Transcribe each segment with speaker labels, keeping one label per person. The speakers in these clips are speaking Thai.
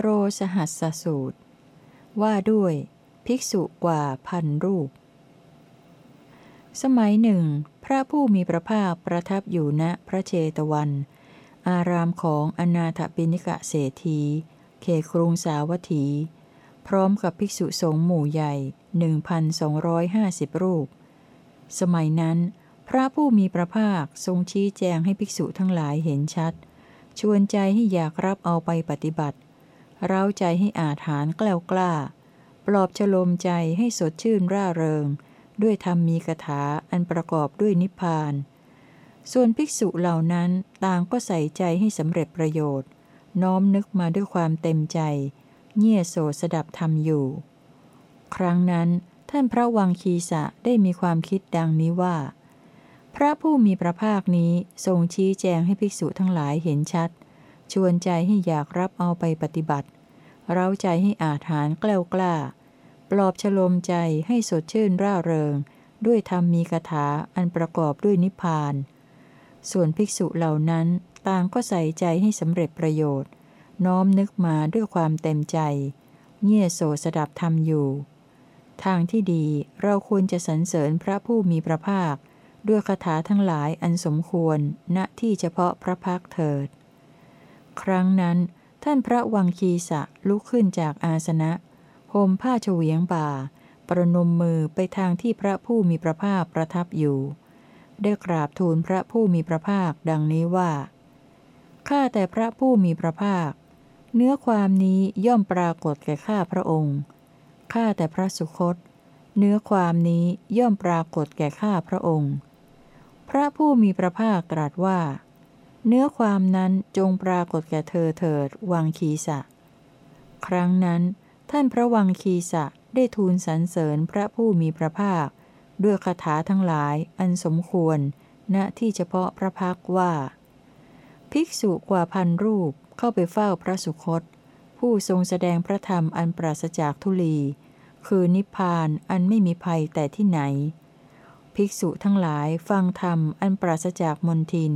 Speaker 1: โรสหัสสูตร ว่าด้วยภิกษุกว่าพันรูป สมัยหนึ่ง พระผู้มีพระภาคประทับอยู่ณพระเชตวัน อารามของอนาถปิณิกะเศรษฐีเขครุงสาวัตถี พร้อมกับภิกษุสงฆ์หมู่ใหญ่ 1,250 รูป สมัยนั้น พระผู้มีพระภาคทรงชี้แจงให้ภิกษุทั้งหลายเห็นชัด ชวนใจให้อยากรับเอาไปปฏิบัติ เร้าใจให้อาถานกล้ากล้า ปลอบฉลมใจให้สดชื่นร่าเริง ด้วยธรรมมีคาถาอันประกอบด้วยนิพพาน ส่วนภิกษุเหล่านั้นต่างก็ใส่ใจให้สำเร็จประโยชน์ น้อมนึกมาด้วยความเต็มใจ เงี่ยโสสดับธรรมอยู่ ครั้งนั้นท่านพระวังคีสะได้มีความคิดดังนี้ว่า พระผู้มีพระภาคนี้ทรงชี้แจงให้ภิกษุทั้งหลายเห็นชัด ชวนใจให้อยากรับเอาไปปฏิบัติ เร้าใจให้อาถานกล้ากล้า ปลอบฉลมใจให้สดชื่นร่าเริง ด้วยธรรมมีคาถาอันประกอบด้วยนิพพาน ส่วนภิกษุเหล่านั้นต่างก็ใส่ใจให้สำเร็จประโยชน์ น้อมนึกมาด้วยความเต็มใจ เงี่ยโสสดับธรรมอยู่ ทางที่ดีเราควรจะสรรเสริญพระผู้มีพระภาค ด้วยคาถาทั้งหลายอันสมควรณที่เฉพาะพระพักเถิด ครั้งนั้น ท่านพระวังคีสะลุกขึ้นจากอาสนะห่มผ้าเฉวียงบ่า ประนมมือไปทางที่พระผู้มีพระภาคประทับอยู่ ได้กราบทูลพระผู้มีพระภาคดังนี้ว่า ข้าแต่พระผู้มีพระภาค เนื้อความนี้ย่อมปรากฏแก่ข้าพระองค์ ข้าแต่พระสุคต เนื้อความนี้ย่อมปรากฏแก่ข้าพระองค์ พระผู้มีพระภาคตรัสว่า เนื้อความนั้นจงปรากฏแก่เธอเถิด วังคีสะ ครั้งนั้น ท่านพระวังคีสะได้ทูลสรรเสริญพระผู้มีพระภาค ด้วยคาถาทั้งหลายอันสมควร ณที่เฉพาะพระพักว่า ภิกษุกว่าพันรูปเข้าไปเฝ้าพระสุคต ผู้ทรงแสดงพระธรรมอันปราศจากทุลี คือนิพพานอันไม่มีภัยแต่ที่ไหน ภิกษุทั้งหลายฟังธรรมอันปราศจากมนทิน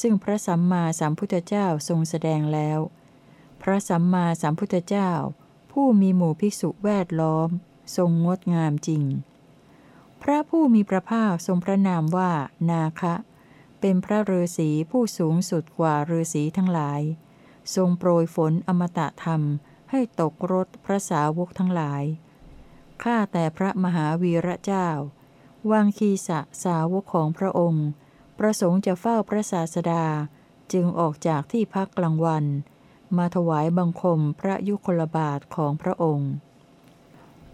Speaker 1: ซึ่งพระสัมมาสัมพุทธเจ้าทรงแสดงแล้ว พระสัมมาสัมพุทธเจ้า ผู้มีหมู่ภิกษุแวดล้อม ทรงงดงามจริง พระผู้มีพระภาคทรงพระนามว่านาคะ เป็นพระฤาษีผู้สูงสุดกว่าฤาษีทั้งหลาย ทรงโปรยฝนอมตะธรรมให้ตกรถพระสาวกทั้งหลาย ข้าแต่พระมหาวีระเจ้า วังคีสะสาวกของพระองค์ ประสงค์จะเฝ้าพระศาสดา จึงออกจากที่พักกลางวัน มาถวายบังคมพระยุคลบาทของพระองค์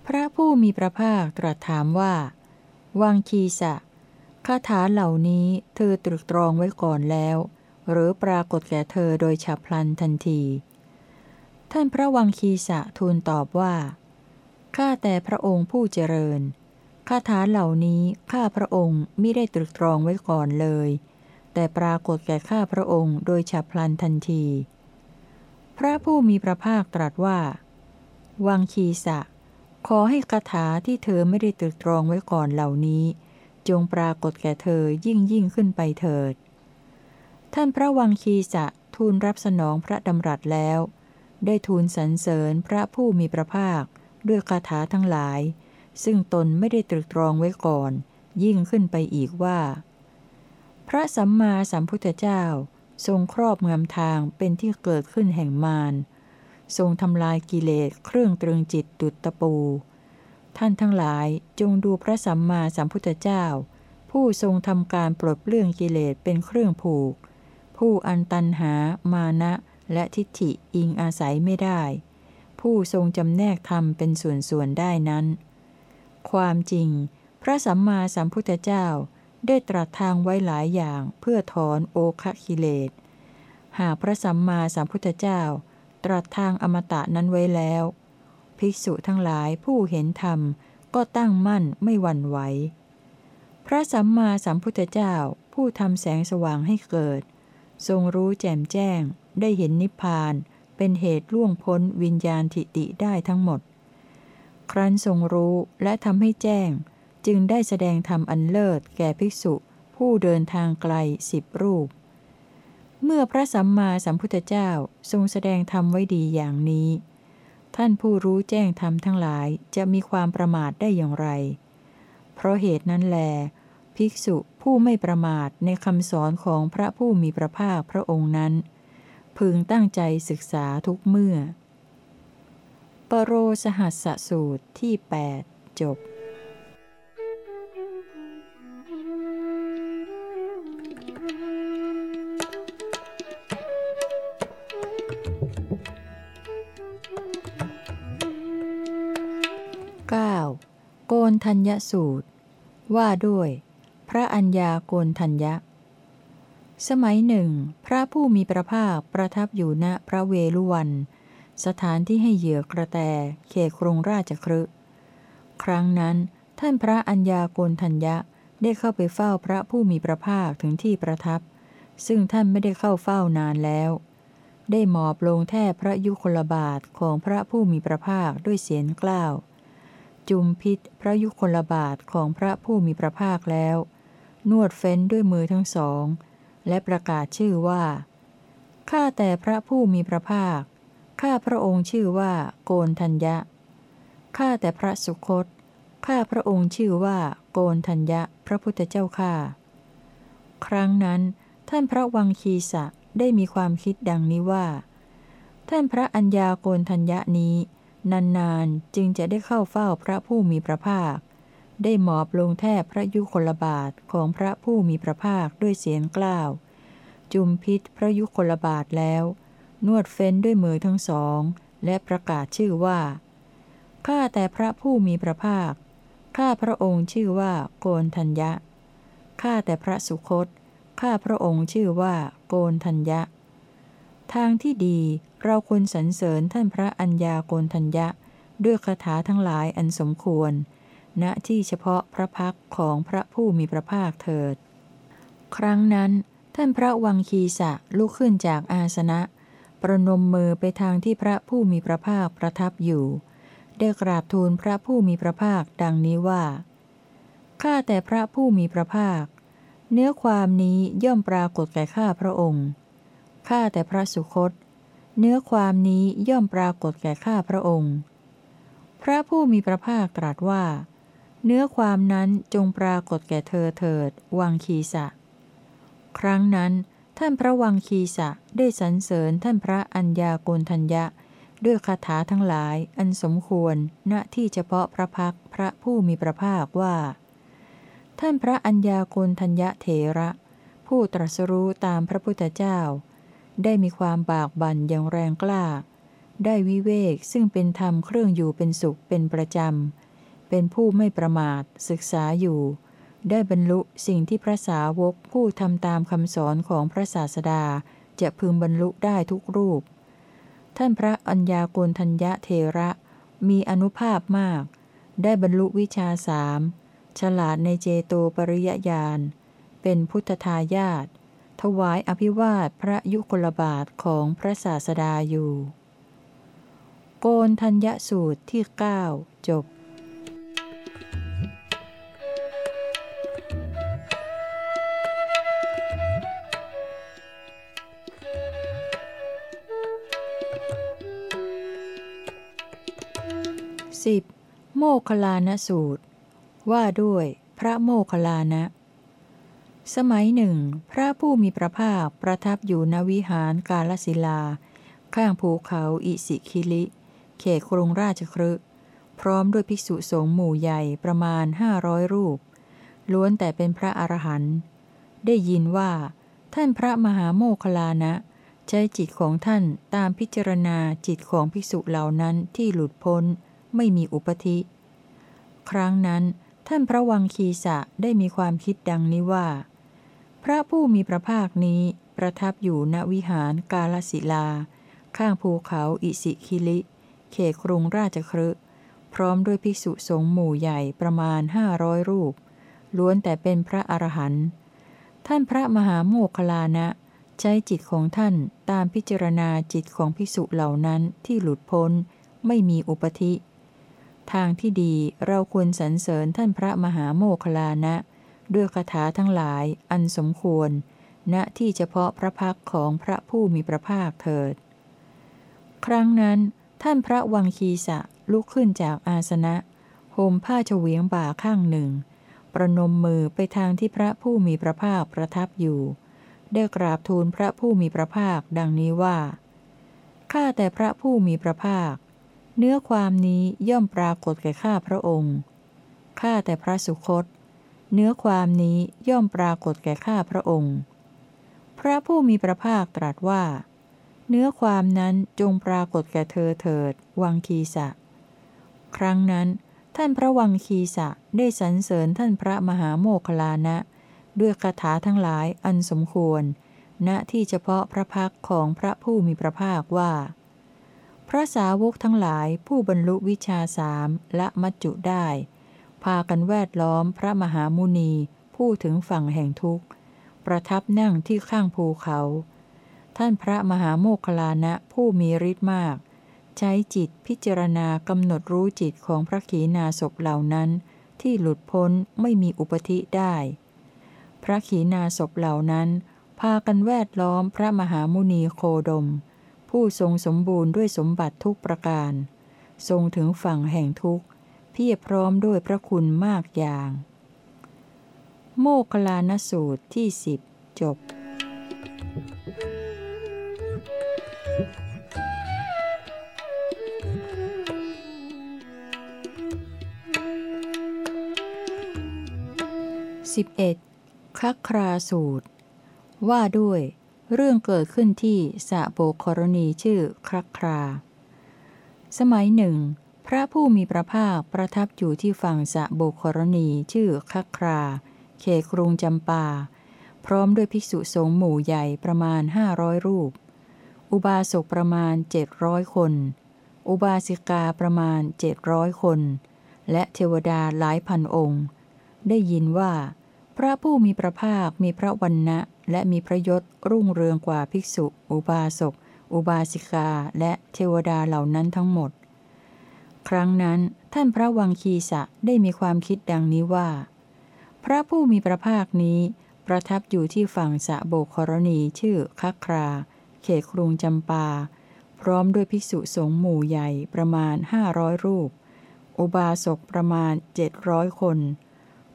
Speaker 1: พระผู้มีพระภาคตรัสถามว่า วังคีสะคาถาเหล่านี้เธอตรึกตรองไว้ก่อนแล้ว หรือปรากฏแก่เธอโดยฉับพลันทันที ท่านพระวังคีสะทูลตอบว่า ข้าแต่พระองค์ผู้เจริญ คาถาเหล่านี้ข้าพระองค์มิได้ตรึกตรองไว้ก่อนเลย แต่ปรากฏแก่ข้าพระองค์โดยฉับพลันทันที พระผู้มีพระภาคตรัสว่า วังคีสะ ขอให้คาถาที่เธอไม่ได้ตรึกตรองไว้ก่อนเหล่านี้ จงปรากฏแก่เธอยิ่งยิ่งขึ้นไปเถิด ท่านพระวังคีสะทูลรับสนองพระดำรัสแล้ว ได้ทูลสรรเสริญพระผู้มีพระภาคด้วยคาถาทั้งหลาย ซึ่งตนไม่ได้ตรึกตรองไว้ก่อน ยิ่งขึ้นไปอีกว่า พระสัมมาสัมพุทธเจ้า ทรงครอบงำทางเป็นที่เกิดขึ้นแห่งมารทรงทำลายกิเลสเครื่องตรึงจิตดุจตะปู ท่านทั้งหลายจงดูพระสัมมาสัมพุทธเจ้า ผู้ทรงทำการปลดเปลื้องกิเลสเป็นเครื่องผูก ผู้อันตันหามานะและทิฏฐิอิงอาศัยไม่ได้ ผู้ทรงจำแนกธรรมเป็นส่วนๆได้นั้น ความจริง พระสัมมาสัมพุทธเจ้าได้ตรัสทางไว้หลายอย่างเพื่อถอนโอคะกิเลส หากพระสัมมาสัมพุทธเจ้า ตรัสทางอมตะนั้นไว้แล้ว ภิกษุทั้งหลายผู้เห็นธรรมก็ตั้งมั่นไม่หวั่นไหว พระสัมมาสัมพุทธเจ้าผู้ทำแสงสว่างให้เกิด ทรงรู้แจ่มแจ้งได้เห็นนิพพาน เป็นเหตุล่วงพ้นวิญญาณทิติได้ทั้งหมด ครั้นทรงรู้และทำให้แจ้ง จึงได้แสดงธรรมอันเลิศแก่ภิกษุ ผู้เดินทางไกลสิบรูป เมื่อพระสัมมาสัมพุทธเจ้าทรงแสดงธรรมไว้ดีอย่างนี้ ท่านผู้รู้แจ้งธรรมทั้งหลายจะมีความประมาทได้อย่างไร เพราะเหตุนั้นแล ภิกษุผู้ไม่ประมาทในคำสอนของพระผู้มีพระภาคพระองค์นั้น พึงตั้งใจศึกษาทุกเมื่อ ปโรสหัสสูตรที่ 8 จบ 9. โกนทัญญสูตร ว่าด้วย พระอัญญาโกนทัญญะ สมัยหนึ่ง พระผู้มีพระภาคประทับอยู่ณพระเวลุวัน สถานที่ให้เหยื่อกระแตเขตกรุงราชครึครั้งนั้น ท่านพระอัญญาโกนทัญญะได้เข้าไปเฝ้าพระผู้มีพระภาคถึงที่ประทับ ซึ่งท่านไม่ได้เข้าเฝ้านานแล้ว ได้หมอบลงแทบพระยุคลบาทของพระผู้มีพระภาคด้วยเสียงกล้าว จุมพิษพระยุคลบาทของพระผู้มีพระภาคแล้ว นวดเฟ้นด้วยมือทั้งสอง และประกาศชื่อว่า ข้าแต่พระผู้มีพระภาค ข้าพระองค์ชื่อว่าโกนทัญญะ ข้าแต่พระสุคต ข้าพระองค์ชื่อว่าโกนทัญญะพระพุทธเจ้าข้า ครั้งนั้น ท่านพระวังคีสะได้มีความคิดดังนี้ว่า ท่านพระอัญญาโกนทัญญะนี้ นานๆจึงจะได้เข้าเฝ้าพระผู้มีพระภาค ได้หมอบลงแทบพระยุคลบาทของพระผู้มีพระภาคด้วยเสียงกล้าว จุมพิษพระยุคลบาทแล้ว นวดเฟ้นด้วยมือทั้งสอง และประกาศชื่อว่า ข้าแต่พระผู้มีพระภาค ข้าพระองค์ชื่อว่าโกนทัญญะ ข้าแต่พระสุคต ข้าพระองค์ชื่อว่าโกนทัญญะ ทางที่ดีเราควรสรรเสริญท่านพระอัญญาโกนทัญญะ ด้วยคาถาทั้งหลายอันสมควร ณ ที่เฉพาะพระพักของพระผู้มีพระภาคเถิด ครั้งนั้นท่านพระวังคีสะลุกขึ้นจากอาสนะ ประนมมือไปทางที่พระผู้มีพระภาคประทับอยู่ ได้กราบทูลพระผู้มีพระภาคดังนี้ว่า ข้าแต่พระผู้มีพระภาค เนื้อความนี้ย่อมปรากฏแก่ข้าพระองค์ ข้าแต่พระสุคต เนื้อความนี้ย่อมปรากฏแก่ข้าพระองค์ พระผู้มีพระภาคตรัสว่า เนื้อความนั้นจงปรากฏแก่เธอเถิด วังคีสะ ครั้งนั้น ท่านพระวังคีสะได้สรรเสริญท่านพระอัญญาโกณทัญญะ ด้วยคาถาทั้งหลายอันสมควรณที่เฉพาะพระพักพระผู้มีพระภาคว่า ท่านพระอัญญาโกณทัญญะเถระ ผู้ตรัสรู้ตามพระพุทธเจ้า ได้มีความบากบั่นอย่างแรงกล้า ได้วิเวกซึ่งเป็นธรรมเครื่องอยู่เป็นสุขเป็นประจำเป็นผู้ไม่ประมาทศึกษาอยู่ ได้บรรลุสิ่งที่พระสาวกผู้ทำตามคำสอนของพระศาสดาจะพึงบรรลุได้ทุกรูป ท่านพระอัญญาโกณทัญญะเทระมีอนุภาพมาก ได้บรรลุวิชาสามฉลาดในเจโตปริยญาณ เป็นพุทธทายาทถวายอภิวาทพระยุคลบาทของพระศาสดาอยู่ โกนทัญญสูตรที่ 9 จบ 10. โมคลานสูตร ว่าด้วยพระโมคลลานะ สมัยหนึ่ง พระผู้มีพระภาคประทับอยู่ณวิหารกาลสิลา ข้างภูเขาอิสิคิลิ เขตกรุงราชครึพร้อมด้วยภิกษุสงฆ์หมู่ใหญ่ประมาณห้าร้อยรูป ล้วนแต่เป็นพระอรหันต์ได้ยินว่า ท่านพระมหาโมคคัลลานะ ใช้จิตของท่านตามพิจารณาจิตของภิกษุเหล่านั้นที่หลุดพ้น ไม่มีอุปธิ ครั้งนั้นท่านพระวังคีสะได้มีความคิดดังนี้ว่า พระผู้มีพระภาคนี้ประทับอยู่ณวิหารกาลสิลา ข้างภูเขาอิสิคิลิ เขตกรุงราชครึพร้อมด้วยภิกษุสงฆ์หมู่ใหญ่ประมาณห้าร้อยรูป ล้วนแต่เป็นพระอรหันต์ท่านพระมหาโมคคลลานะใช้จิตของท่านตามพิจารณาจิตของภิกษุเหล่านั้นที่หลุดพ้น ไม่มีอุปธิ ทางที่ดีเราควรสรรเสริญท่านพระมหาโมคลานะ ด้วยคาถาทั้งหลายอันสมควร ณที่เฉพาะพระพักของพระผู้มีพระภาคเถิด ครั้งนั้น ท่านพระวังคีสะลุกขึ้นจากอาสนะห่มผ้าเฉวียงบ่าข้างหนึ่ง ประนมมือไปทางที่พระผู้มีพระภาคประทับอยู่ ได้กราบทูลพระผู้มีพระภาคดังนี้ว่าข้าแต่พระผู้มีพระภาค เนื้อความนี้ย่อมปรากฏแก่ข้าพระองค์ ข้าแต่พระสุคต เนื้อความนี้ย่อมปรากฏแก่ข้าพระองค์ พระผู้มีพระภาคตรัสว่า เนื้อความนั้นจงปรากฏแก่เธอเถิด วังคีสะ ครั้งนั้น ท่านพระวังคีสะได้สรรเสริญท่านพระมหาโมคลานะ ด้วยคาถาทั้งหลายอันสมควร ณที่เฉพาะพระพักของพระผู้มีพระภาคว่า พระสาวกทั้งหลายผู้บรรลุวิชาสามและมัจจุได้ พากันแวดล้อมพระมหามุนีผู้ถึงฝั่งแห่งทุกข์ ประทับนั่งที่ข้างภูเขา ท่านพระมหาโมคลานะผู้มีฤทธิ์มาก ใช้จิตพิจารณากำหนดรู้จิตของพระขีณาสพเหล่านั้น ที่หลุดพ้นไม่มีอุปธิได้ พระขีณาสพเหล่านั้น พากันแวดล้อมพระมหามุนีโคดม ผู้ทรงสมบูรณ์ด้วยสมบัติทุกประการ ทรงถึงฝั่งแห่งทุกข์เพียรพร้อมด้วยพระคุณมากอย่าง โมคลานสูตรที่สิบจบ 11. คัคคราสูตร ว่าด้วย เรื่องเกิดขึ้นที่สะโบกรณีชื่อครักครา สมัยหนึ่ง พระผู้มีพระภาคประทับอยู่ที่ฝั่งสะโบกรณีชื่อครักครา เขกรุงจำปา พร้อมด้วยภิกษุสงฆ์หมู่ใหญ่ประมาณห้าร้อยรูป อุบาสกประมาณเจ็ดร้อยคน อุบาสิกาประมาณเจ็ดร้อยคน และเทวดาหลายพันองค์ ได้ยินว่า พระผู้มีพระภาคมีพระวันนะ และมีพระยศรุ่งเรืองกว่าภิกษุ อุบาสก อุบาสิกา และเทวดาเหล่านั้นทั้งหมด ครั้งนั้นท่านพระวังคีสะได้มีความคิดดังนี้ว่า พระผู้มีพระภาคนี้ ประทับอยู่ที่ฝั่งสะโบกรณีชื่อคัครา เขตกรุงจำปา พร้อมด้วยภิกษุสงฆ์หมู่ใหญ่ประมาณห้าร้อยรูป อุบาสกประมาณเจ็ดร้อยคน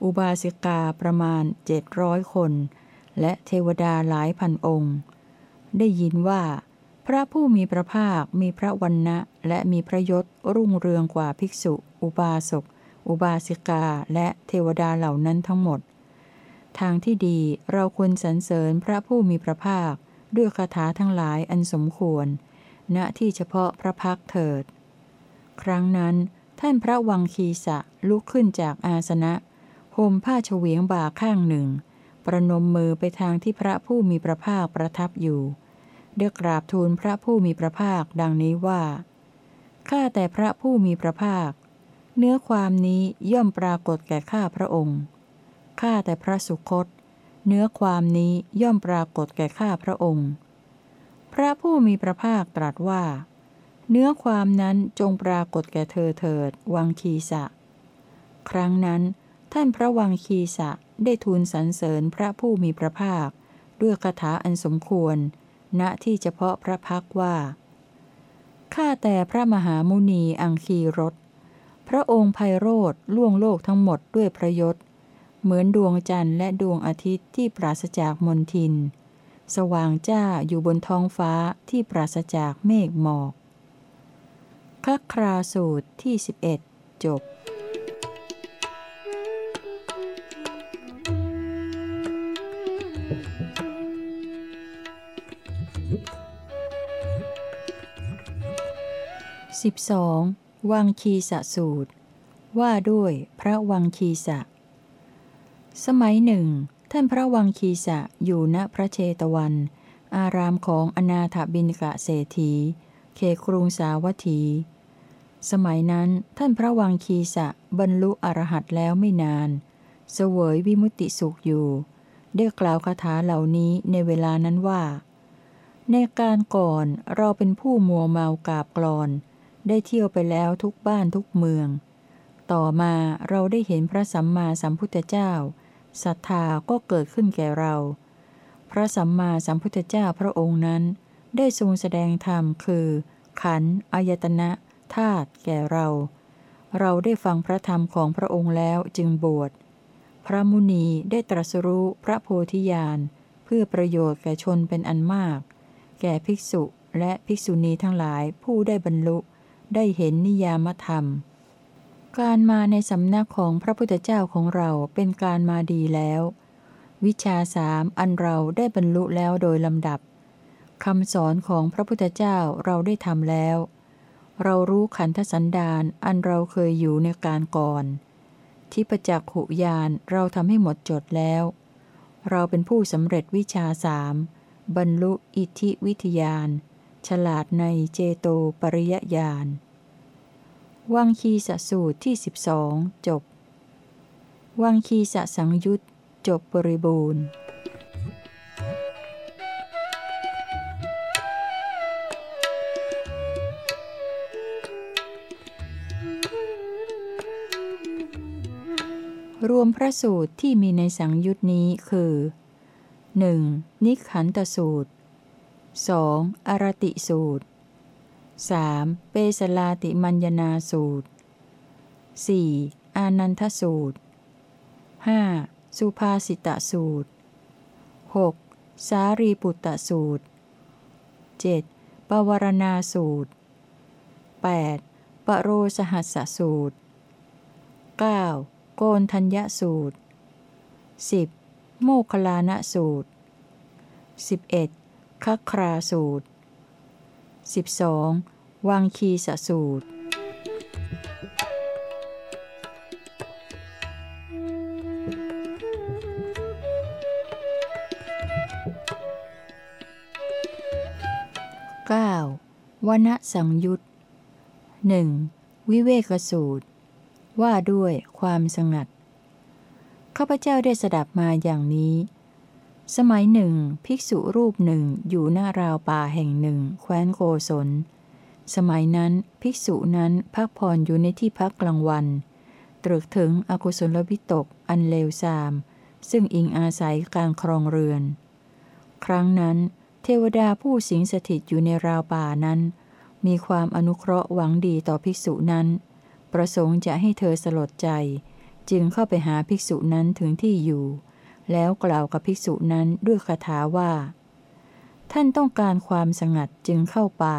Speaker 1: อุบาสิกาประมาณเจ็ดร้อยคน และเทวดาหลายพันองค์ ได้ยินว่า พระผู้มีพระภาคมีพระวันนะและมีพระยศรุ่งเรืองกว่าภิกษุ อุบาสก อุบาสิกา และเทวดาเหล่านั้นทั้งหมด ทางที่ดีเราควรสรรเสริญพระผู้มีพระภาค ด้วยคาถาทั้งหลายอันสมควร ณที่เฉพาะพระพักเถิด ครั้งนั้นท่านพระวังคีสะลุกขึ้นจากอาสนะห่มผ้าเฉวียงบ่าข้างหนึ่ง ประนมมือไปทางที่พระผู้มีพระภาคประทับอยู่เด้กราบทูลพระผู้มีพระภาคดังนี้ว่า ข้าแต่พระผู้มีพระภาค เนื้อความนี้ย่อมปรากฏแก่ข้าพระองค์ ข้าแต่พระสุคต เนื้อความนี้ย่อมปรากฏแก่ข้าพระองค์ พระผู้มีพระภาคตรัสว่า เนื้อความนั้นจงปรากฏแก่เธอเถิด วังคีสะ ครั้งนั้นท่านพระวังคีสะ ได้ทูลสรรเสริญพระผู้มีพระภาค ด้วยคาถาอันสมควร ณที่เฉพาะพระพักว่า ข้าแต่พระมหามุนีอังคีรสพระองค์ไพโรธล่วงโลกทั้งหมดด้วยพระยศ เหมือนดวงจันทร์และดวงอาทิตย์ที่ปราศจากมนทิน สว่างจ้าอยู่บนท้องฟ้าที่ปราศจากเมฆหมอกคัคราสูตรที่ 11 จบ 12. วังคีสะสูตร ว่าด้วยพระวังคีสะ สมัยหนึ่ง ท่านพระวังคีสะอยู่ณพระเชตวัน อารามของอนาถบินกะเศรษฐีเขครุงสาวัตถี สมัยนั้นท่านพระวังคีสะบรรลุอรหัตแล้วไม่นาน เสวยวิมุตติสุขอยู่ ได้กล่าวคาถาเหล่านี้ในเวลานั้นว่า ในการก่อนเราเป็นผู้มัวเมากาบกรอน ได้เที่ยวไปแล้วทุกบ้านทุกเมือง ต่อมาเราได้เห็นพระสัมมาสัมพุทธเจ้าศรัทธาก็เกิดขึ้นแก่เรา พระสัมมาสัมพุทธเจ้าพระองค์นั้น ได้ทรงแสดงธรรมคือ ขันธ์อายตนะธาตุแก่เรา เราได้ฟังพระธรรมของพระองค์แล้วจึงบวช พระมุนีได้ตรัสรู้พระโพธิญาณเพื่อประโยชน์แก่ชนเป็นอันมาก แก่ภิกษุและภิกษุณีทั้งหลายผู้ได้บรรลุ ได้เห็นนิยามธรรม การมาในสำนักของพระพุทธเจ้าของเราเป็นการมาดีแล้ว วิชาสามอันเราได้บรรลุแล้วโดยลำดับคำสอนของพระพุทธเจ้าเราได้ทำแล้ว เรารู้ขันธสันดานอันเราเคยอยู่ในการก่อน ที่ประจักษ์หุยานเราทำให้หมดจดแล้ว เราเป็นผู้สำเร็จวิชาสาม บรรลุอิทธิวิทยาน ฉลาดในเจโตปริยญาณ วังคีสสูตรที่สิบสองจบ วังคีสสังยุตจบบริบูรณ์รวมพระสูตรที่มีในสังยุตนี้คือ 1. นิขันตสูตร 2. อรติสูตร 3. เปสลาติมัญญนาสูตร 4. อานันทสูตร 5. สุภาสิตสูตร 6. สารีปุตตสูตร 7. ปวารณาสูตร 8. ปโรสหัสสูตร 9. โกนทัญญสูตร 10. โมคลานะสูตร 11. คัคราสูตร 12. วังคีสสูตร 9. วนสังยุตหนึ่งวิเวกสูตร ว่าด้วยความสงัด ข้าพเจ้าได้สดับมาอย่างนี้ สมัยหนึ่ง ภิกษุรูปหนึ่งอยู่หน้าราวป่าแห่งหนึ่ง แคว้นโกศล สมัยนั้นภิกษุนั้นพักผ่อนอยู่ในที่พักกลางวัน ตรึกถึงอกุศลวิตกอันเลวทราม ซึ่งอิงอาศัยการครองเรือน ครั้งนั้นเทวดาผู้สิงสถิตอยู่ในราวป่านั้น มีความอนุเคราะห์หวังดีต่อภิกษุนั้น ประสงค์จะให้เธอสลดใจ จึงเข้าไปหาภิกษุนั้นถึงที่อยู่ แล้วกล่าวกับภิกษุนั้นด้วยคาถาว่า ท่านต้องการความสงัดจึงเข้าป่า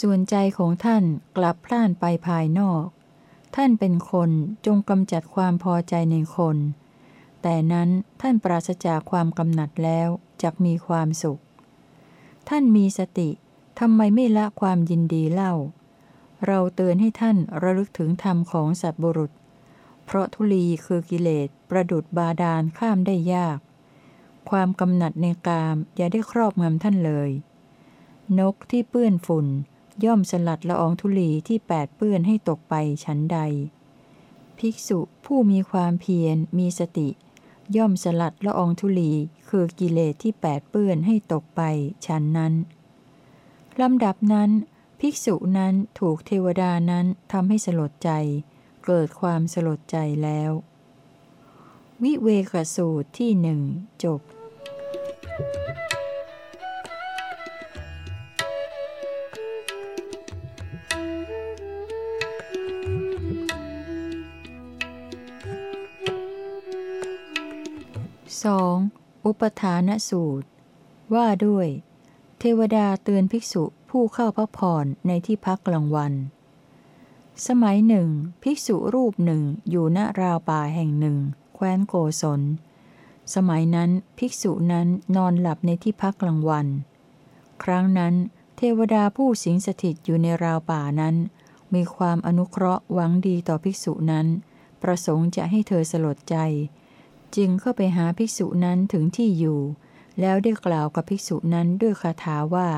Speaker 1: ส่วนใจของท่านกลับพล่านไปภายนอก ท่านเป็นคนจงกำจัดความพอใจในคน แต่นั้นท่านปราศจากความกำหนัดแล้วจะมีความสุข ท่านมีสติทำไมไม่ละความยินดีเล่า เราเตือนให้ท่านระลึกถึงธรรมของสัตบุรุษ เพราะทุลีคือกิเลสประดุดบาดาลข้ามได้ยาก ความกำหนัดในกามอย่าได้ครอบงำท่านเลย นกที่เปื้อนฝุ่น ย่อมสลัดละอองทุลีที่แปดเปื้อนให้ตกไปฉันใด ภิกษุผู้มีความเพียรมีสติ ย่อมสลัดละอองธุลีคือกิเลสที่แปดเปื้อนให้ตกไปฉันนั้นลำดับนั้น ภิกษุนั้นถูกเทวดานั้นทำให้สลดใจ เกิดความสลดใจแล้ว วิเวกสูตรที่หนึ่งจบ 2. อุปทานสูตร ว่าด้วย เทวดาเตือนภิกษุผู้เข้าพักผ่อนในที่พักกลางวัน สมัยหนึ่ง ภิกษุรูปหนึ่งอยู่ณราวป่าแห่งหนึ่ง แคว้นโกศล สมัยนั้นภิกษุนั้นนอนหลับในที่พักกลางวัน ครั้งนั้น เทวดาผู้สิงสถิตอยู่ในราวป่านั้น มีความอนุเคราะห์หวังดีต่อภิกษุนั้น ประสงค์จะให้เธอสลดใจ จึงเข้าไปหาภิกษุนั้นถึงที่อยู่ แล้วได้กล่าวกับภิกษุนั้นด้วยคาถาว่า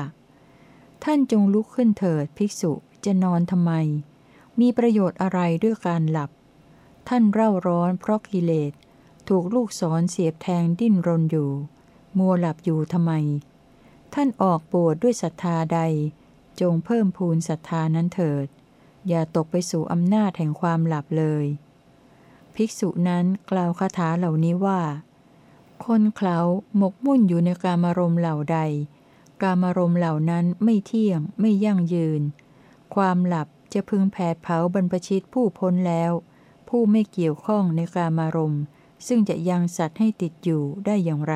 Speaker 1: ท่านจงลุกขึ้นเถิดภิกษุจะนอนทำไม มีประโยชน์อะไรด้วยการหลับ ท่านเร่าร้อนเพราะกิเลส ถูกลูกศรเสียบแทงดิ้นรนอยู่ มัวหลับอยู่ทำไม ท่านออกปวดด้วยศรัทธาใด จงเพิ่มพูนศรัทธานั้นเถิด อย่าตกไปสู่อำนาจแห่งความหลับเลย ภิกษุนั้นกล่าวคาถาเหล่านี้ว่า คนเขาหมกมุ่นอยู่ในกามารมณ์เหล่าใด กามารมณ์เหล่านั้นไม่เที่ยงไม่ยั่งยืน ความหลับ จะพึงแผดเผาบรรพชิตผู้พ้นแล้ว ผู้ไม่เกี่ยวข้องในกามารมณ์ ซึ่งจะยังสัตว์ให้ติดอยู่ได้อย่างไร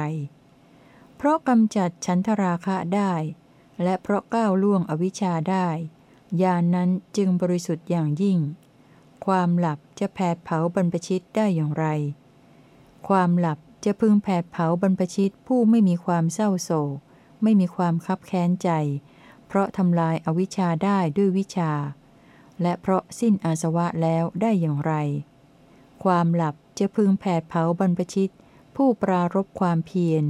Speaker 1: เพราะกำจัดฉันทราคะได้ และเพราะก้าวล่วงอวิชชาได้ญาณนนั้นจึงบริสุทธิ์อย่างยิ่ง ความหลับจะแผดเผาบรรพชิตได้อย่างไร ความหลับจะพึงแผดเผาบรรพชิตผู้ไม่มีความเศร้าโศก ไม่มีความคับแค้นใจ เพราะทำลายอวิชชาได้ด้วยวิชา และเพราะสิ้นอาสวะแล้วได้อย่างไร ความหลับจะพึงแผดเผาบรรพชิต ผู้ปรารบความเพียร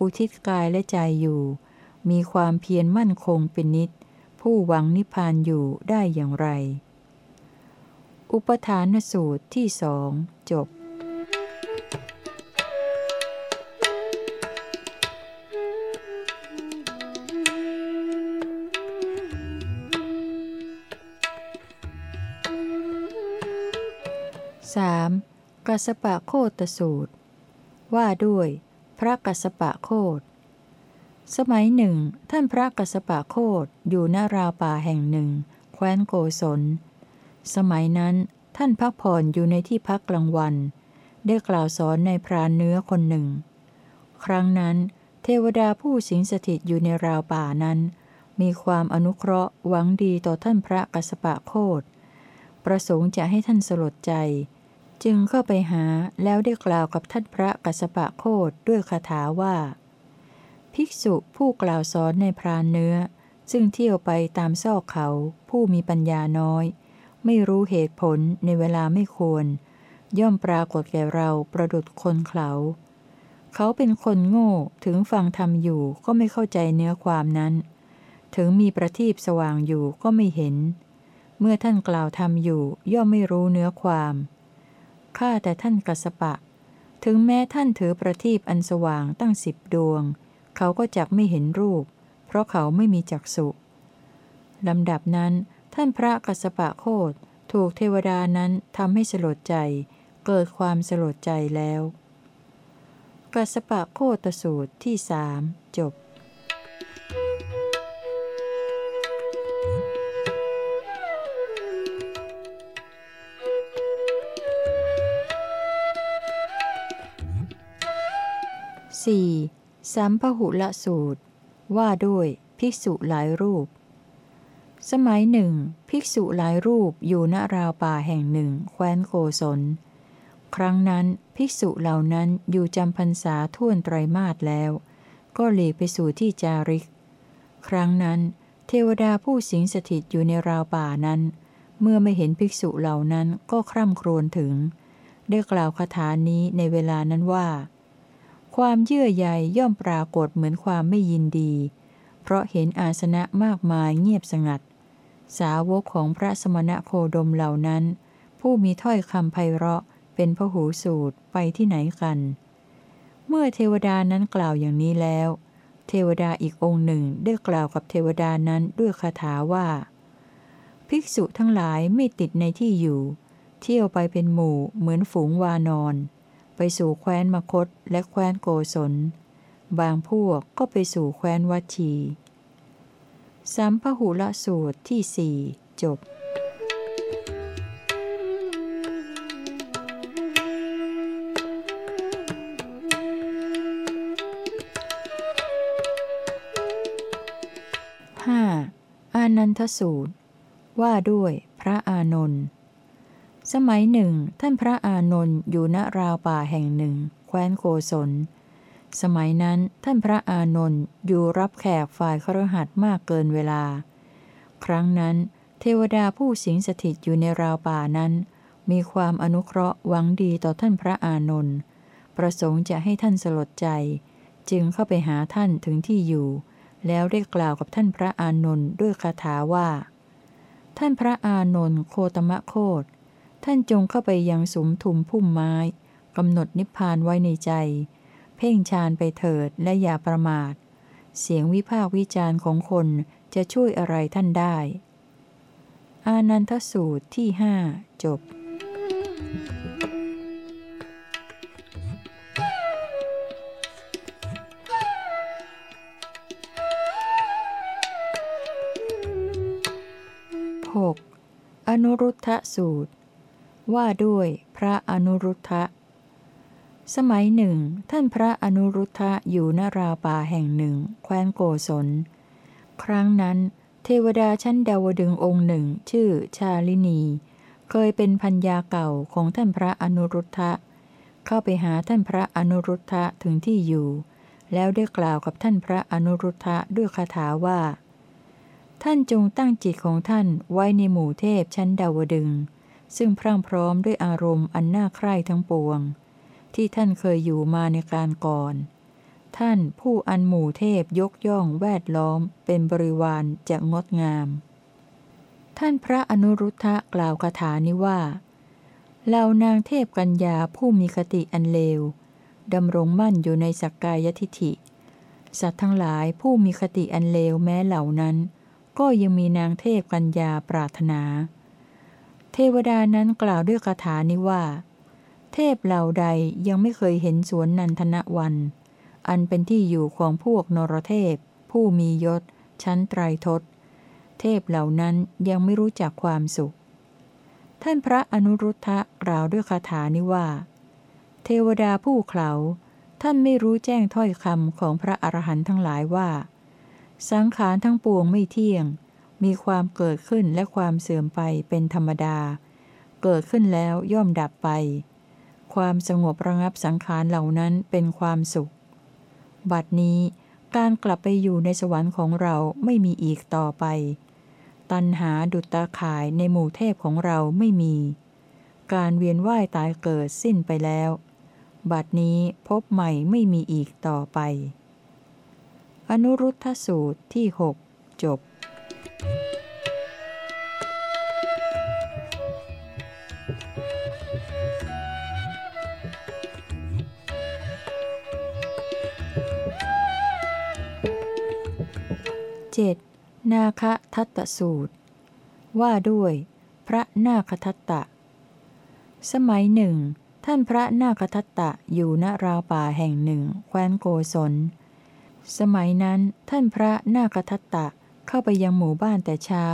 Speaker 1: อุทิศกายและใจอยู่ มีความเพียรมั่นคงเป็นนิด ผู้หวังนิพพานอยู่ได้อย่างไร อุปทานสูตรที่สองจบ 3. กัสปะโคตสูตร ว่าด้วย พระกัสปะโคตสมัยหนึ่ง ท่านพระกัสปะโคตอยู่ณราวป่าแห่งหนึ่ง แคว้นโกศล สมัยนั้นท่านพักผ่อนอยู่ในที่พักกลางวัน ได้กล่าวสอนในพรานเนื้อคนหนึ่ง ครั้งนั้น เทวดาผู้สิงสถิตอยู่ในราวป่านั้น มีความอนุเคราะห์หวังดีต่อท่านพระกัสปะโคตประสงค์จะให้ท่านสลดใจ จึงเข้าไปหาแล้วได้กล่าวกับท่านพระกัสปะโคดด้วยคาถาว่า ภิกษุผู้กล่าวสอนในพรานเนื้อ ซึ่งเที่ยวไปตามซอกเขาผู้มีปัญญาน้อย ไม่รู้เหตุผลในเวลาไม่ควร ย่อมปรากฏแก่เราประดุดคนเขาเขาเป็นคนโง่ถึงฟังธรรมอยู่ก็ไม่เข้าใจเนื้อความนั้น ถึงมีประทีปสว่างอยู่ก็ไม่เห็น เมื่อท่านกล่าวทำอยู่ย่อมไม่รู้เนื้อความ ข้าแต่ท่านกัสปะ ถึงแม้ท่านถือประทีปอันสว่างตั้งสิบดวง เขาก็จักไม่เห็นรูป เพราะเขาไม่มีจักษุลำดับนั้น ท่านพระกัสปะโคดถูกเทวดานั้นทำให้สลดใจ เกิดความสลดใจแล้วกัสปะโคตสูตรที่สามจบ 4. สัมพหุละสูตร ว่าด้วยภิกษุหลายรูป สมัยหนึ่ง ภิกษุหลายรูปอยู่ณราวป่าแห่งหนึ่ง แคว้นโกศล ครั้งนั้นภิกษุเหล่านั้นอยู่จำพรรษาท่วนไตรมาสแล้ว ก็หลีกไปสู่ที่จาริก ครั้งนั้น เทวดาผู้สิงสถิตอยู่ในราวป่านั้น เมื่อไม่เห็นภิกษุเหล่านั้นก็คร่ำครวญถึง ได้กล่าวคาถานี้ในเวลานั้นว่า ความเยื่อใยย่อมปรากฏเหมือนความไม่ยินดี เพราะเห็นอาสนะมากมายเงียบสงัด สาวกของพระสมณะโคดมเหล่านั้น ผู้มีถ้อยคำไพเราะเป็นพหูสูตรไปที่ไหนกัน เมื่อเทวดานั้นกล่าวอย่างนี้แล้ว เทวดาอีกองค์หนึ่งได้กล่าวกับเทวดานั้นด้วยคาถาว่า ภิกษุทั้งหลายไม่ติดในที่อยู่ เที่ยวไปเป็นหมู่เหมือนฝูงวานอน ไปสู่แคว้นมคตและแคว้นโกศล บางพวกก็ไปสู่แคว้นวัชีสัมพหุละสูตรที่สี่จบห้าอานันทสูตร ว่าด้วยพระอานนท์ สมัยหนึ่ง ท่านพระอานนท์อยู่ณราวป่าแห่งหนึ่ง แคว้นโกศล สมัยนั้นท่านพระอานนท์อยู่รับแขกฝ่ายครหัสมากเกินเวลา ครั้งนั้น เทวดาผู้สิงสถิตอยู่ในราวป่านั้น มีความอนุเคราะห์หวังดีต่อท่านพระอานนท์ประสงค์จะให้ท่านสลดใจ จึงเข้าไปหาท่านถึงที่อยู่ แล้วได้กล่าวกับท่านพระอานนท์ด้วยคาถาว่า ท่านพระอานนท์โคตมะโคต ท่านจงเข้าไปยังสมทุมพุ่มไม้กำหนดนิพพานไว้ในใจ เพ่งฌานไปเถิดและอย่าประมาท เสียงวิภาควิจารณ์ของคนจะช่วยอะไรท่านได้ อานันทสูตรที่ห้าจบหกอนุรุทธสูตร ว่าด้วยพระอนุรุทธะ สมัยหนึ่ง ท่านพระอนุรุทธะอยู่นราป่าแห่งหนึ่ง แคว้นโกศล ครั้งนั้น เทวดาชั้นดาวดึงองค์หนึ่งชื่อชาลินี เคยเป็นพัญญาเก่าของท่านพระอนุรุทธะ เข้าไปหาท่านพระอนุรุทธะถึงที่อยู่ แล้วได้กล่าวกับท่านพระอนุรุทธะด้วยคาถาว่า ท่านจงตั้งจิตของท่านไว้ในหมู่เทพชั้นดาวดึง ซึ่งพรั่งพร้อมด้วยอารมณ์อันน่าใคร่ทั้งปวง ที่ท่านเคยอยู่มาในการก่อน ท่านผู้อันหมู่เทพยกย่องแวดล้อมเป็นบริวารจะงดงาม ท่านพระอนุรุทธะกล่าวคาถานี้ว่าเหล่านางเทพกัญญาผู้มีคติอันเลวดำรงมั่นอยู่ในสักกายทิฐิ สัตว์ทั้งหลายผู้มีคติอันเลวแม้เหล่านั้น ก็ยังมีนางเทพกัญญาปรารถนา เทวดานั้นกล่าวด้วยคาถานี้ว่า เทพเหล่าใดยังไม่เคยเห็นสวนนันทนวัน อันเป็นที่อยู่ของพวกนรเทพ ผู้มียศ ชั้นไตรทศ เทพเหล่านั้นยังไม่รู้จักความสุข ท่านพระอนุรุทธะกล่าวด้วยคาถานี้ว่า เทวดาผู้เขาท่านไม่รู้แจ้งถ้อยคำของพระอรหันต์ทั้งหลายว่า สังขารทั้งปวงไม่เที่ยง มีความเกิดขึ้นและความเสื่อมไปเป็นธรรมดา เกิดขึ้นแล้วย่อมดับไป ความสงบระงับสังขารเหล่านั้นเป็นความสุข บัดนี้การกลับไปอยู่ในสวรรค์ของเราไม่มีอีกต่อไป ตัณหาดุจตาข่ายในหมู่เทพของเราไม่มี การเวียนว่ายตายเกิดสิ้นไปแล้ว บัดนี้พบใหม่ไม่มีอีกต่อไป อนุรุทธสูตรที่หกจบ 7. นาคทัตตสูตร ว่าด้วย พระนาคทัตตะ สมัยหนึ่ง ท่านพระนาคทัตตะอยู่ณราวป่าแห่งหนึ่งแคว้นโกศล สมัยนั้นท่านพระนาคทัตตะ เข้าไปยังหมู่บ้านแต่เช้า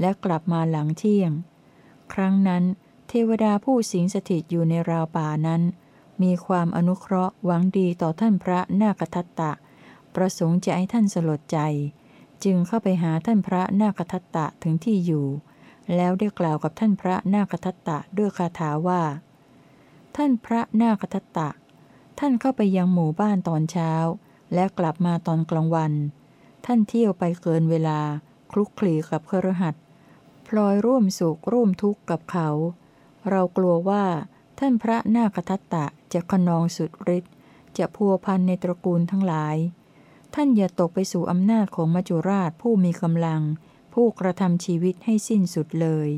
Speaker 1: และกลับมาหลังเที่ยง ครั้งนั้นเทวดาผู้สิงสถิตอยู่ในราวป่านั้น มีความอนุเคราะห์หวังดีต่อท่านพระนาคทัตตะ ประสงค์จะให้ท่านสลดใจ จึงเข้าไปหาท่านพระนาคทัตตะถึงที่อยู่ แล้วได้กล่าวกับท่านพระนาคทัตตะด้วยคาถาว่า ท่านพระนาคทัตตะ ท่านเข้าไปยังหมู่บ้านตอนเช้า และกลับมาตอนกลางวัน ท่านเที่ยวไปเกินเวลา คลุกคลีกับเครือหัดพลอยร่วมสุขร่วมทุกข์กับเขา เรากลัวว่า ท่านพระนาคทัตตะจะขนองสุดฤทธิ์จะพัวพันในตระกูลทั้งหลาย ท่านอย่าตกไปสู่อำนาจของมัจจุราชผู้มีกำลัง ผู้กระทำชีวิตให้สิ้นสุดเลย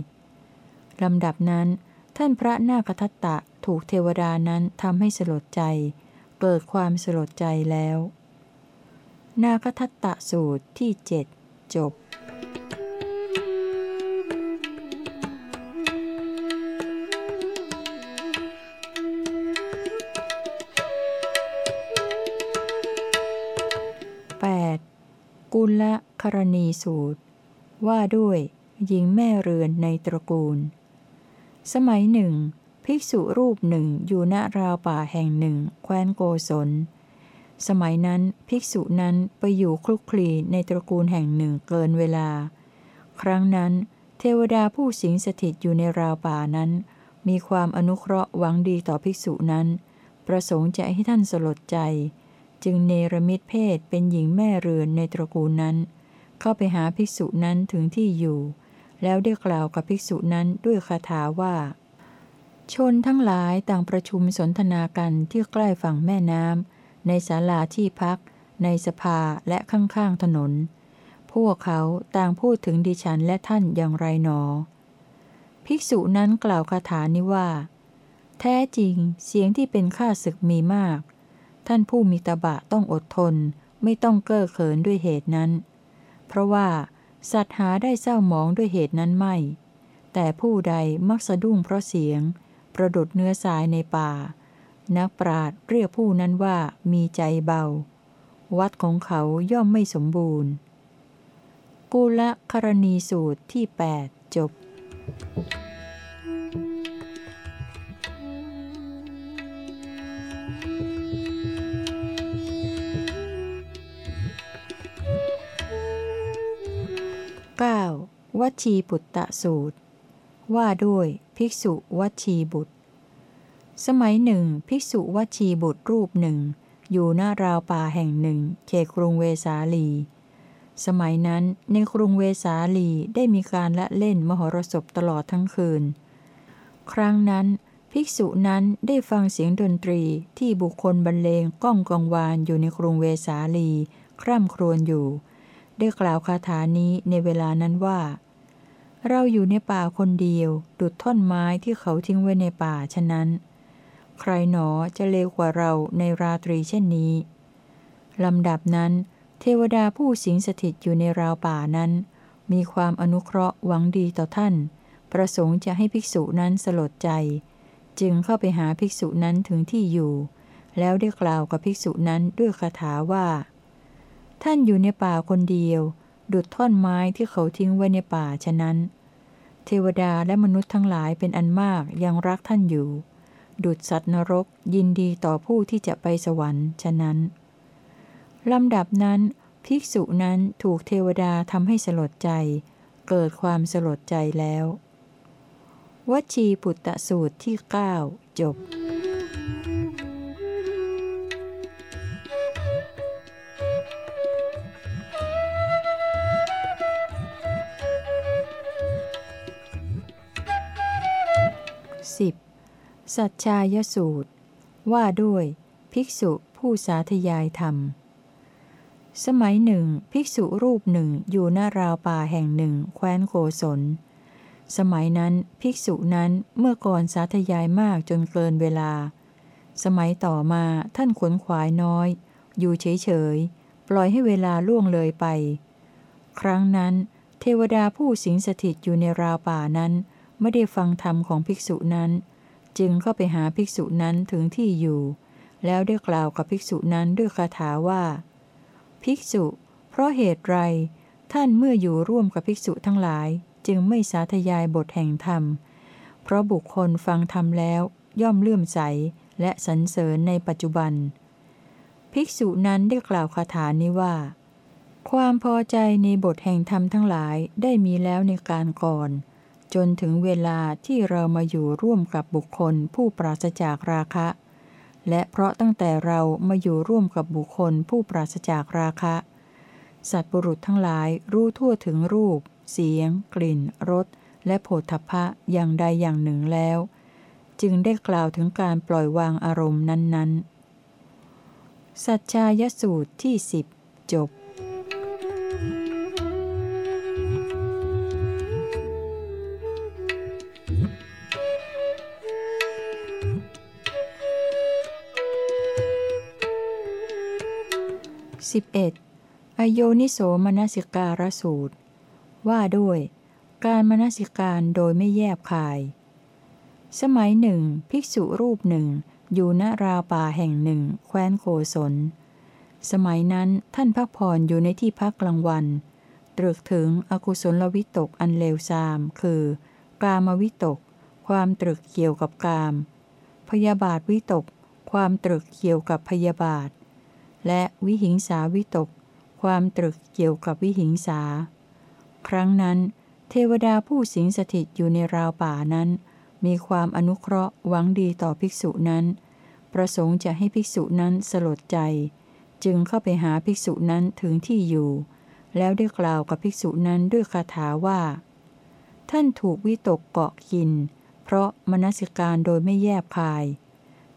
Speaker 1: ลำดับนั้น ท่านพระนาคทัตตะถูกเทวดานั้นทำให้สลดใจ เกิดความสลดใจแล้ว นาคทัตตะสูตรที่เจ็ดจบ 8. กุลครณีสูตร ว่าด้วยหญิงแม่เรือนในตระกูล สมัยหนึ่ง ภิกษุรูปหนึ่งอยู่ณราวป่าแห่งหนึ่ง แคว้นโกศล สมัยนั้นภิกษุนั้นไปอยู่คลุกคลีในตระกูลแห่งหนึ่งเกินเวลา ครั้งนั้น เทวดาผู้สิงสถิตอยู่ในราวป่านั้น มีความอนุเคราะห์หวังดีต่อภิกษุนั้น ประสงค์จะให้ท่านสลดใจ จึงเนรมิตเพศเป็นหญิงแม่เรือนในตระกูลนั้น เข้าไปหาภิกษุนั้นถึงที่อยู่ แล้วได้กล่าวกับภิกษุนั้นด้วยคาถาว่า ชนทั้งหลายต่างประชุมสนทนากันที่ใกล้ฝั่งแม่น้ำ ในศาลาที่พัก ในสภาและข้างๆถนน พวกเขาต่างพูดถึงดิฉันและท่านอย่างไรหนอ ภิกษุนั้นกล่าวคาถานี้ว่า แท้จริงเสียงที่เป็นข้าศึกมีมาก ท่านผู้มีตบะต้องอดทน ไม่ต้องเก้อเขินด้วยเหตุนั้น เพราะว่าสัตว์หาได้เศร้าหมองด้วยเหตุนั้นไม่ แต่ผู้ใดมักสะดุ้งเพราะเสียง ประดุดเนื้อสายในป่า นักปราดเรียกผู้นั้นว่ามีใจเบา วัดของเขาย่อมไม่สมบูรณ์ กุลกรณีสูตรที่ 8 จบ 9. วัชีปุตตะสูตร ว่าด้วยภิกษุวัชีบุตร สมัยหนึ่ง ภิกษุวชีบุตรรูปหนึ่ง อยู่หน้าราวป่าแห่งหนึ่งเขตกรุงเวสาลี สมัยนั้นในกรุงเวสาลีได้มีการละเล่นมหรสพตลอดทั้งคืน ครั้งนั้น ภิกษุนั้นได้ฟังเสียงดนตรีที่บุคคลบรรเลงก้องกังวานอยู่ในกรุงเวสาลี คร่ำครวญอยู่ ได้กล่าวคาถานี้ในเวลานั้นว่าเราอยู่ในป่าคนเดียว ดุดท่อนไม้ที่เขาทิ้งไว้ในป่าฉะนั้น ใครหนอจะเลวกว่าเราในราตรีเช่นนี้ ลำดับนั้น เทวดาผู้สิงสถิตอยู่ในราวป่านั้น มีความอนุเคราะห์หวังดีต่อท่าน ประสงค์จะให้ภิกษุนั้นสลดใจ จึงเข้าไปหาภิกษุนั้นถึงที่อยู่ แล้วได้กล่าวกับภิกษุนั้นด้วยคาถาว่า ท่านอยู่ในป่าคนเดียว ดุดท่อนไม้ที่เขาทิ้งไว้ในป่าฉะนั้น เทวดาและมนุษย์ทั้งหลายเป็นอันมากยังรักท่านอยู่ ดุดสัตว์นรกยินดีต่อผู้ที่จะไปสวรรค์ฉะนั้น ลำดับนั้น ภิกษุนั้นถูกเทวดาทำให้สลดใจ เกิดความสลดใจแล้ววัชีปุตตะสูตรที่ 9 จบ 10. สัจชายสูตร ว่าด้วยภิกษุผู้สาธยายธรรม สมัยหนึ่ง ภิกษุรูปหนึ่งอยู่หน้าราวป่าแห่งหนึ่ง แคว้นโกศล สมัยนั้นภิกษุนั้นเมื่อก่อนสาธยายมากจนเกินเวลา สมัยต่อมาท่านขนขวายน้อย อยู่เฉยๆ ปล่อยให้เวลาล่วงเลยไป ครั้งนั้น เทวดาผู้สิงสถิตอยู่ในราวป่านั้น ไม่ได้ฟังธรรมของภิกษุนั้น จึงเข้าไปหาภิกษุนั้นถึงที่อยู่ แล้วได้กล่าวกับภิกษุนั้นด้วยคาถาว่า ภิกษุ เพราะเหตุไร ท่านเมื่ออยู่ร่วมกับภิกษุทั้งหลาย จึงไม่สาธยายบทแห่งธรรม เพราะบุคคลฟังธรรมแล้ว ย่อมเลื่อมใสและสรรเสริญในปัจจุบัน ภิกษุนั้นได้กล่าวคาถานี้ว่า ความพอใจในบทแห่งธรรมทั้งหลายได้มีแล้วในการก่อน จนถึงเวลาที่เรามาอยู่ร่วมกับบุคคลผู้ปราศจากราคะ และเพราะตั้งแต่เรามาอยู่ร่วมกับบุคคลผู้ปราศจากราคะ สัตว์บุรุษทั้งหลายรู้ทั่วถึงรูป เสียง กลิ่นรสและโผฏฐัพพะอย่างใดอย่างหนึ่งแล้ว จึงได้กล่าวถึงการปล่อยวางอารมณ์นั้น ๆ สัจจายสูตรที่สิบจบ 11. อโยนิโสมนสิการสูตร ว่าด้วย การมนสิการโดยไม่แยบคาย สมัยหนึ่ง ภิกษุรูปหนึ่ง อยู่ณราวป่าแห่งหนึ่ง แคว้นโกศลสมัยนั้นท่านพักผ่อนอยู่ในที่พักกลางวัน ตรึกถึงอกุศลวิตกอันเลวทราม คือ กามวิตก ความตรึกเกี่ยวกับกาม พยาบาทวิตก ความตรึกเกี่ยวกับพยาบาท และวิหิงสาวิตก ความตรึกเกี่ยวกับวิหิงสา ครั้งนั้น เทวดาผู้สิงสถิตอยู่ในราวป่านั้น มีความอนุเคราะห์หวังดีต่อภิกษุนั้น ประสงค์จะให้ภิกษุนั้นสลดใจ จึงเข้าไปหาภิกษุนั้นถึงที่อยู่ แล้วได้กล่าวกับภิกษุนั้นด้วยคาถาว่า ท่านถูกวิตกเกาะกิน เพราะมนสิการโดยไม่แยบคาย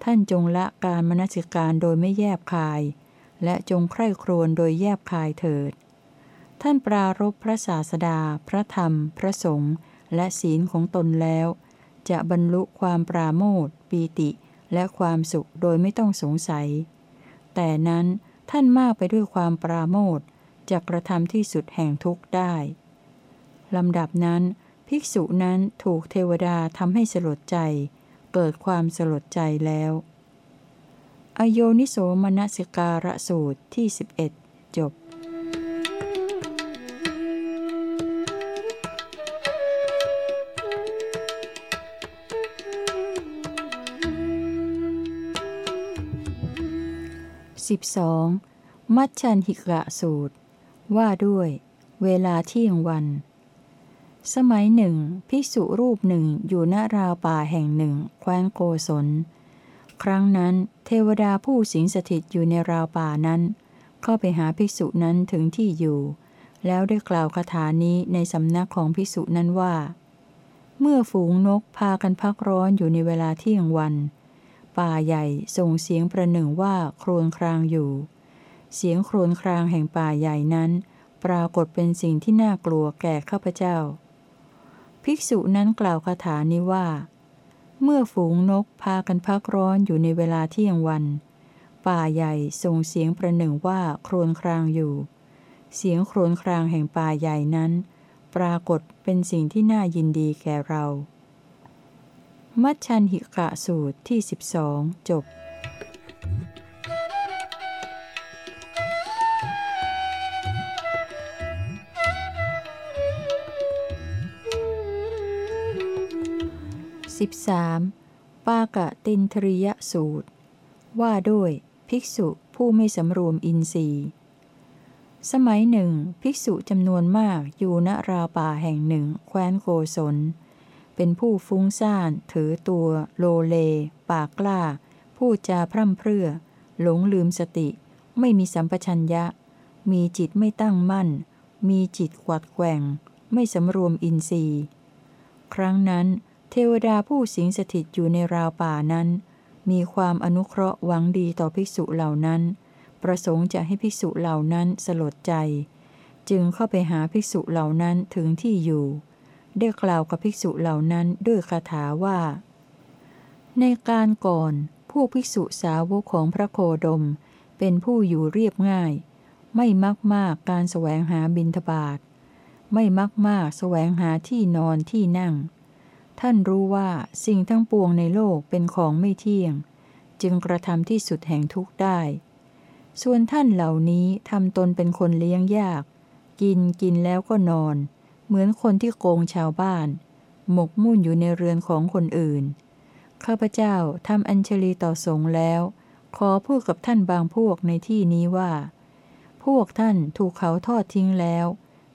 Speaker 1: ท่านจงละการมนสิการโดยไม่แยบคาย และจงใคร่ครวญโดยแยบคายเถิด ท่านปรารบพระศาสดา พระธรรม พระสงฆ์และศีลของตนแล้ว จะบรรลุความปราโมทปีติและความสุขโดยไม่ต้องสงสัย แต่นั้นท่านมากไปด้วยความปราโมทจะกระทำที่สุดแห่งทุกข์ได้ลำดับนั้น ภิกษุนั้นถูกเทวดาทำให้สลดใจ เกิดความสลดใจแล้ว อโยนิโสมนสิการะสูตรที่ 11 จบสิบสองมัชชันหิกะสูตร ว่าด้วย เวลาเที่ยงวัน สมัยหนึ่งพิสุรูปหนึ่งอยู่ณราวป่าแห่งหนึ่ง แคว้นโกศล ครั้งนั้น เทวดาผู้สิงสถิตอยู่ในราวป่านั้น เข้าไปหาภิกษุนั้นถึงที่อยู่ แล้วได้กล่าวคาถานี้ในสำนักของภิกษุนั้นว่า เมื่อฝูงนกพากันพักร้อนอยู่ในเวลาเที่ยงวัน ป่าใหญ่ส่งเสียงประหนึ่งว่าโครวญครางอยู่ เสียงโครวญครางแห่งป่าใหญ่นั้น ปรากฏเป็นสิ่งที่น่ากลัวแก่ข้าพเจ้า ภิกษุนั้นกล่าวคาถานี้ว่า เมื่อฝูงนกพากันพักร้อนอยู่ในเวลาเที่ยงวัน ป่าใหญ่ส่งเสียงประหนึ่งว่าโครนครางอยู่ เสียงโครนครางแห่งป่าใหญ่นั้น ปรากฏเป็นสิ่งที่น่ายินดีแก่เรา มัชชันหิกะสูตรที่ 12 จบ 13. ปากะตินทริยสูตร ว่าด้วยภิกษุผู้ไม่สำรวมอินทรีย์ สมัยหนึ่ง ภิกษุจำนวนมากอยู่ณราป่าแห่งหนึ่ง แคว้นโกศล เป็นผู้ฟุ้งซ่าน ถือตัว โลเล ปากกล้า พูดจาพร่ำเพรื่อ หลงลืมสติ ไม่มีสัมปชัญญะ มีจิตไม่ตั้งมั่น มีจิตกวัดแกว่ง ไม่สำรวมอินทรีย์ ครั้งนั้น เทวดาผู้สิงสถิตอยู่ในราวป่านั้น มีความอนุเคราะห์หวังดีต่อภิกษุเหล่านั้น ประสงค์จะให้ภิกษุเหล่านั้นสลดใจ จึงเข้าไปหาภิกษุเหล่านั้นถึงที่อยู่ ได้กล่าวกับภิกษุเหล่านั้นด้วยคาถาว่า ในการก่อนผู้ภิกษุสาวกของพระโคดม เป็นผู้อยู่เรียบง่าย ไม่มักมากการแสวงหาบิณฑบาตไม่มักมากแสวงหาที่นอนที่นั่ง ท่านรู้ว่าสิ่งทั้งปวงในโลกเป็นของไม่เที่ยง จึงกระทำที่สุดแห่งทุกข์ได้ ส่วนท่านเหล่านี้ทำตนเป็นคนเลี้ยงยาก กินกินแล้วก็นอน เหมือนคนที่โกงชาวบ้าน หมกมุ่นอยู่ในเรือนของคนอื่น ข้าพเจ้าทำอัญชลีต่อสงฆ์แล้ว ขอพูดกับท่านบางพวกในที่นี้ว่า พวกท่านถูกเขาทอดทิ้งแล้ว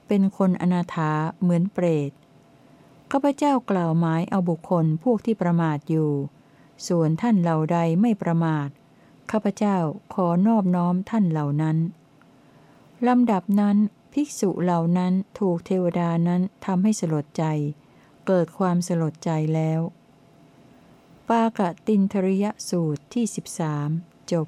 Speaker 1: เป็นคนอนาถาเหมือนเปรต ข้าพเจ้ากล่าวหมายเอาบุคคลพวกที่ประมาทอยู่ ส่วนท่านเหล่าใดไม่ประมาท ข้าพเจ้าขอนอบน้อมท่านเหล่านั้น ลำดับนั้นภิกษุเหล่านั้นถูกเทวดานั้นทำให้สลดใจ เกิดความสลดใจแล้ว ปากะตินทริยสูตรที่ 13 จบ